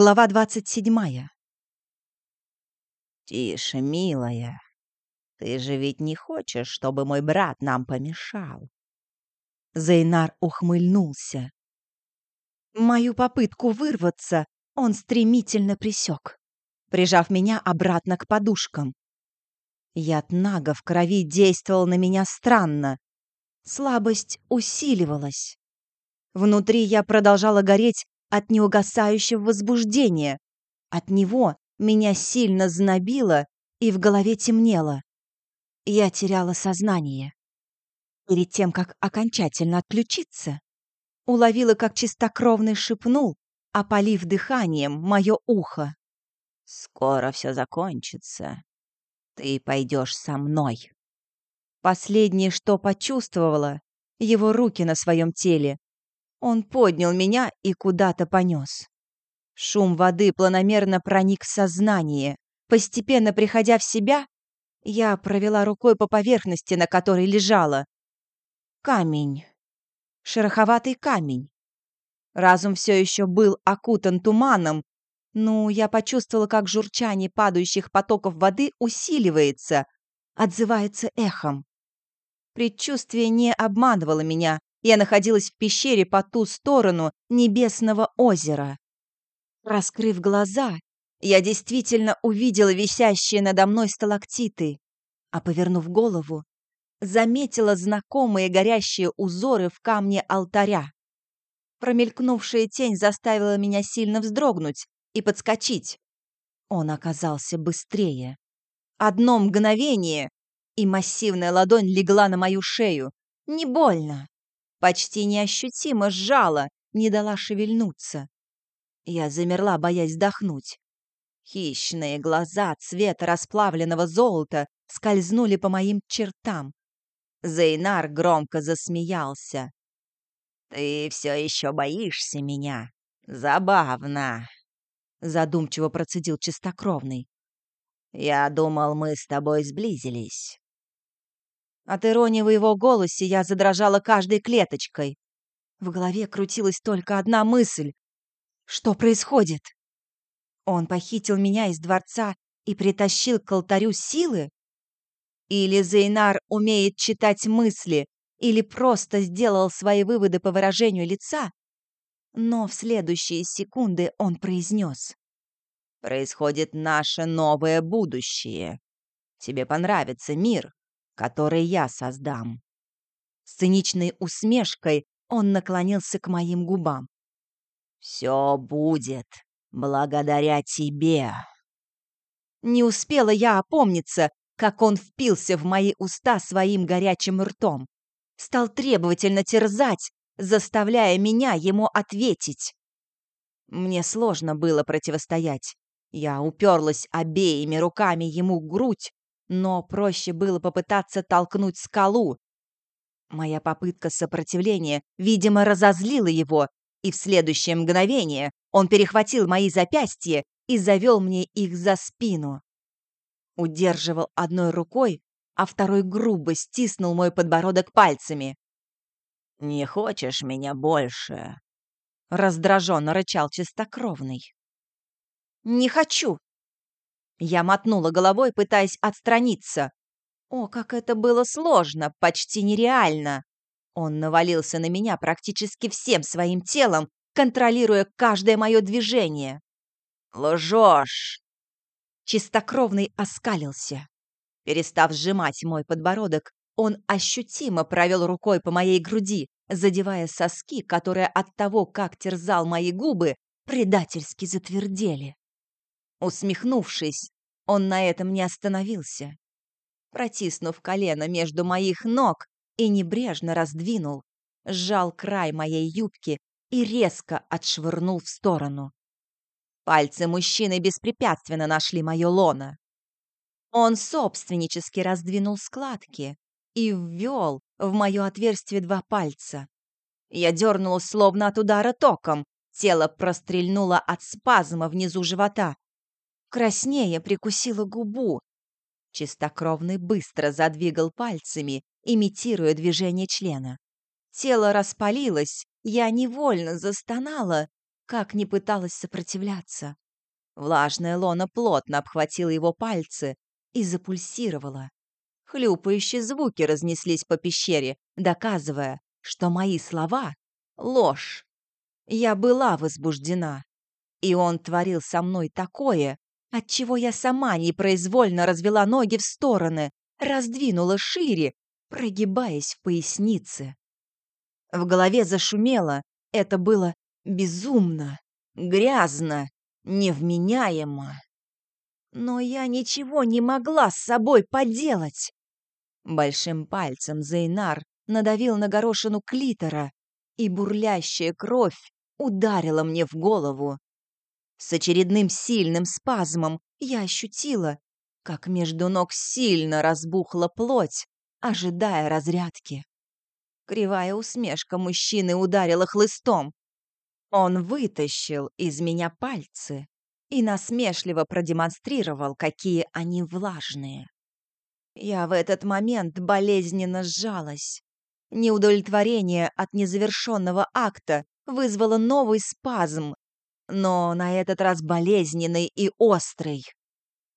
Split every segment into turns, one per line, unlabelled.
Глава двадцать седьмая.
«Тише, милая. Ты же ведь не хочешь, чтобы мой брат нам помешал?»
Зейнар ухмыльнулся. Мою попытку вырваться он стремительно присек, прижав меня обратно к подушкам. Яд Нага в крови действовал на меня странно. Слабость усиливалась. Внутри я продолжала гореть от неугасающего возбуждения. От него меня сильно знобило и в голове темнело. Я теряла сознание. Перед тем, как окончательно отключиться, уловила, как чистокровный шепнул, опалив дыханием мое ухо.
«Скоро все закончится. Ты пойдешь со мной».
Последнее, что почувствовала, его руки на своем теле. Он поднял меня и куда-то понес. Шум воды планомерно проник в сознание. Постепенно приходя в себя, я провела рукой по поверхности, на которой лежала. Камень. Шероховатый камень. Разум все еще был окутан туманом, но я почувствовала, как журчание падающих потоков воды усиливается, отзывается эхом. Предчувствие не обманывало меня. Я находилась в пещере по ту сторону небесного озера. Раскрыв глаза, я действительно увидела висящие надо мной сталактиты, а, повернув голову, заметила знакомые горящие узоры в камне алтаря. Промелькнувшая тень заставила меня сильно вздрогнуть и подскочить. Он оказался быстрее. Одно мгновение, и массивная ладонь легла на мою шею. Не больно. Почти неощутимо сжала, не дала шевельнуться. Я замерла, боясь вдохнуть. Хищные глаза цвета расплавленного золота скользнули по моим чертам. Зейнар громко засмеялся.
«Ты все еще боишься меня? Забавно!»
Задумчиво процедил чистокровный.
«Я думал, мы с тобой сблизились».
От иронии в его голосе я задрожала каждой клеточкой. В голове крутилась только одна мысль. Что происходит? Он похитил меня из дворца и притащил к алтарю силы? Или Зейнар умеет читать мысли, или просто сделал свои выводы по выражению лица? Но в следующие секунды он произнес.
«Происходит наше новое будущее. Тебе понравится мир, который я создам».
С циничной усмешкой он наклонился к моим губам.
«Все будет благодаря тебе».
Не успела я опомниться, как он впился в мои уста своим горячим ртом. Стал требовательно терзать, заставляя меня ему ответить. Мне сложно было противостоять. Я уперлась обеими руками ему грудь, но проще было попытаться толкнуть скалу. Моя попытка сопротивления, видимо, разозлила его, и в следующее мгновение он перехватил мои запястья и завел мне их за спину. Удерживал одной рукой, а второй грубо стиснул мой подбородок пальцами.
«Не хочешь меня больше?»
Раздраженно рычал чистокровный. «Не хочу!» Я мотнула головой, пытаясь отстраниться. О, как это было сложно, почти нереально. Он навалился на меня практически всем своим телом, контролируя каждое мое движение.
«Лжешь!»
Чистокровный оскалился. Перестав сжимать мой подбородок, он ощутимо провел рукой по моей груди, задевая соски, которые от того, как терзал мои губы, предательски затвердели. Усмехнувшись, он на этом не остановился. Протиснув колено между моих ног и небрежно раздвинул, сжал край моей юбки и резко отшвырнул в сторону. Пальцы мужчины беспрепятственно нашли мое лоно. Он собственнически раздвинул складки и ввел в мое отверстие два пальца. Я дернулась словно от удара током, тело прострельнуло от спазма внизу живота. Краснее прикусила губу. Чистокровный быстро задвигал пальцами, имитируя движение члена. Тело распалилось, я невольно застонала, как ни пыталась сопротивляться. Влажная лона плотно обхватила его пальцы и запульсировала. Хлюпающие звуки разнеслись по пещере, доказывая, что мои слова — ложь. Я была возбуждена, и он творил со мной такое, отчего я сама непроизвольно развела ноги в стороны, раздвинула шире, прогибаясь в пояснице. В голове зашумело, это было безумно, грязно, невменяемо. Но я ничего не могла с собой поделать. Большим пальцем Зейнар надавил на горошину клитора, и бурлящая кровь ударила мне в голову. С очередным сильным спазмом я ощутила, как между ног сильно разбухла плоть, ожидая разрядки. Кривая усмешка мужчины ударила хлыстом. Он вытащил из меня пальцы и насмешливо продемонстрировал, какие они влажные. Я в этот момент болезненно сжалась. Неудовлетворение от незавершенного акта вызвало новый спазм, но на этот раз болезненный и острый.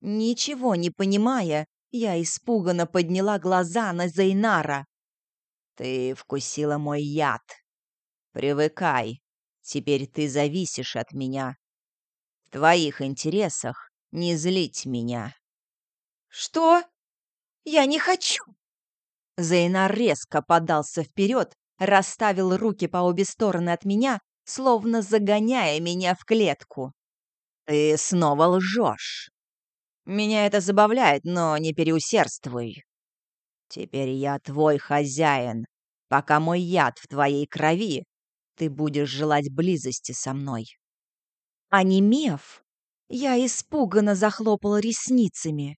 Ничего не понимая, я испуганно подняла глаза на Зейнара. «Ты вкусила мой яд. Привыкай, теперь ты зависишь от меня. В твоих интересах не злить меня». «Что? Я не хочу!» Зейнар резко подался вперед, расставил руки по обе стороны от меня, словно загоняя меня в клетку. «Ты снова лжешь. Меня это забавляет, но не переусердствуй. Теперь я твой хозяин. Пока мой яд в твоей крови, ты будешь желать близости со мной. Онемев, я испуганно захлопала ресницами.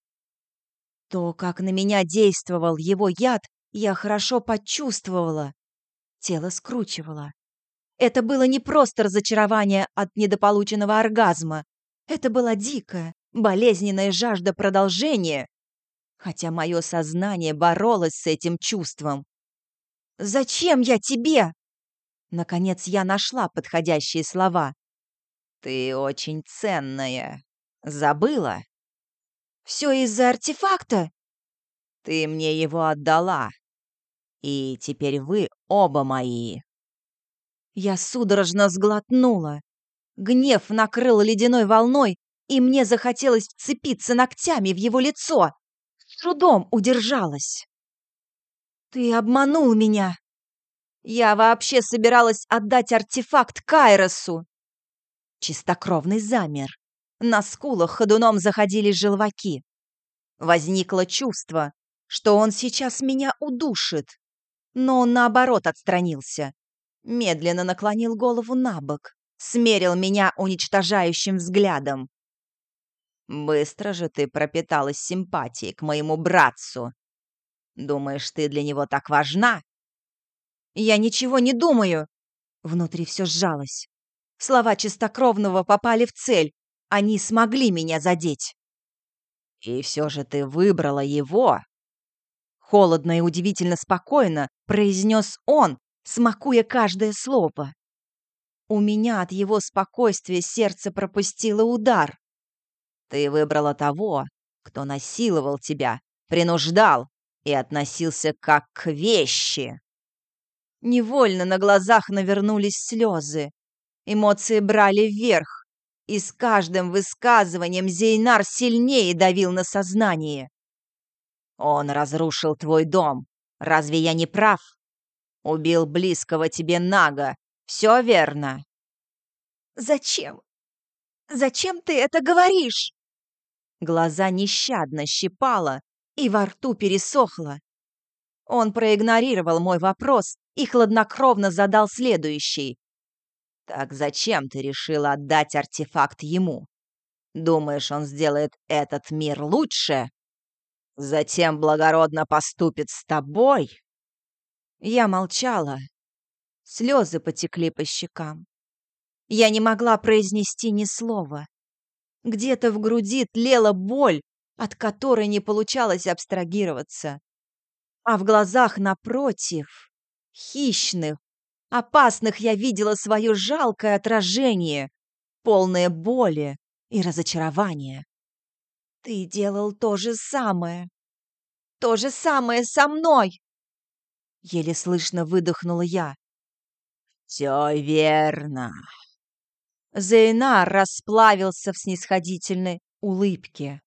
То, как на меня действовал его яд, я хорошо почувствовала. Тело скручивало. Это было не просто разочарование от недополученного оргазма. Это была дикая, болезненная жажда продолжения, хотя мое сознание боролось с этим чувством. «Зачем я тебе?» Наконец я нашла подходящие слова. «Ты очень ценная. Забыла?» «Все из-за артефакта?» «Ты мне его отдала. И теперь вы оба мои». Я судорожно сглотнула. Гнев накрыл ледяной волной, и мне захотелось вцепиться ногтями в его лицо. С трудом удержалась. «Ты обманул меня!» Я вообще собиралась отдать артефакт Кайросу. Чистокровный замер. На скулах ходуном заходили желваки. Возникло чувство, что он сейчас меня удушит. Но он, наоборот, отстранился. Медленно наклонил голову на бок, смерил меня уничтожающим взглядом. Быстро же ты пропиталась симпатией к моему братцу. Думаешь, ты для него так важна? Я ничего не думаю. Внутри все сжалось. Слова чистокровного попали в цель. Они смогли меня задеть. И все же ты выбрала его. Холодно и удивительно спокойно произнес он, смакуя каждое слово. У меня от его спокойствия сердце пропустило удар. Ты выбрала того, кто насиловал тебя, принуждал и относился как к вещи. Невольно на глазах навернулись слезы. Эмоции брали вверх, и с каждым высказыванием Зейнар сильнее давил на сознание. «Он разрушил твой дом. Разве я не прав? Убил близкого тебе Нага. Все верно?» «Зачем? Зачем ты это говоришь?» Глаза нещадно щипало, и во рту пересохло. Он проигнорировал мой вопрос и хладнокровно задал следующий. «Так зачем ты решила отдать артефакт ему? Думаешь, он сделает этот мир лучше? Затем благородно поступит с тобой?» Я молчала. Слезы потекли по щекам. Я не могла произнести ни слова. Где-то в груди тлела боль, от которой не получалось абстрагироваться. А в глазах напротив, хищных, опасных я видела свое жалкое отражение, полное боли и разочарования. Ты делал то же самое. То же самое со мной. Еле слышно выдохнула я.
Все верно.
Зейнар расплавился в снисходительной улыбке.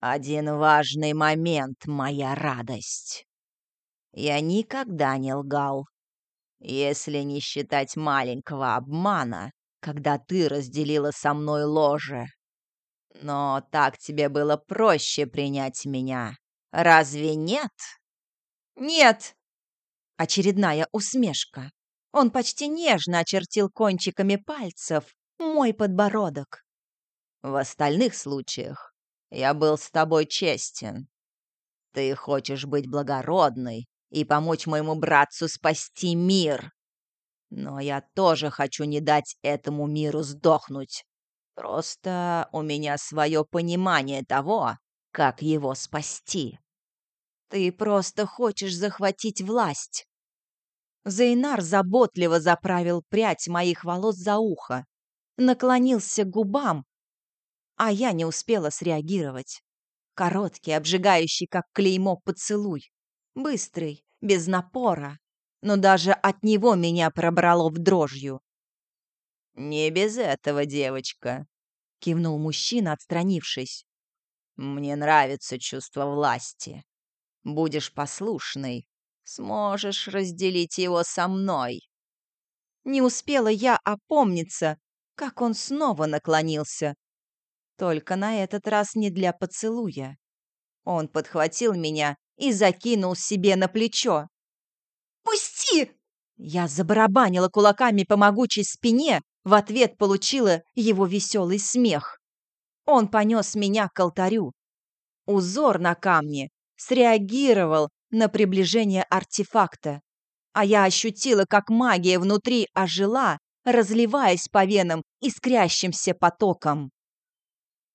Один важный момент, моя радость. Я никогда не лгал. Если не считать маленького обмана, когда ты разделила со мной ложе. Но так тебе было проще принять меня. Разве нет?
Нет! Очередная усмешка. Он почти нежно очертил кончиками пальцев мой подбородок.
В остальных случаях я был с тобой честен. Ты хочешь быть благородной и помочь моему братцу спасти мир. Но я тоже хочу не дать этому миру сдохнуть. Просто у меня свое понимание того, как его спасти.
Ты просто хочешь захватить власть. Зейнар заботливо заправил прядь моих волос за ухо, наклонился к губам, а я не успела среагировать. Короткий, обжигающий, как клеймо, поцелуй. Быстрый, без напора, но даже от него меня пробрало в дрожью.
«Не без этого, девочка», — кивнул мужчина, отстранившись. «Мне нравится чувство власти. Будешь послушной, сможешь разделить его со мной».
Не успела я опомниться, как он снова наклонился. Только на этот раз не для поцелуя. Он подхватил меня и закинул себе на плечо. «Пусти!» Я забарабанила кулаками по могучей спине, в ответ получила его веселый смех. Он понес меня к алтарю. Узор на камне среагировал на приближение артефакта, а я ощутила, как магия внутри ожила, разливаясь по венам искрящимся потоком.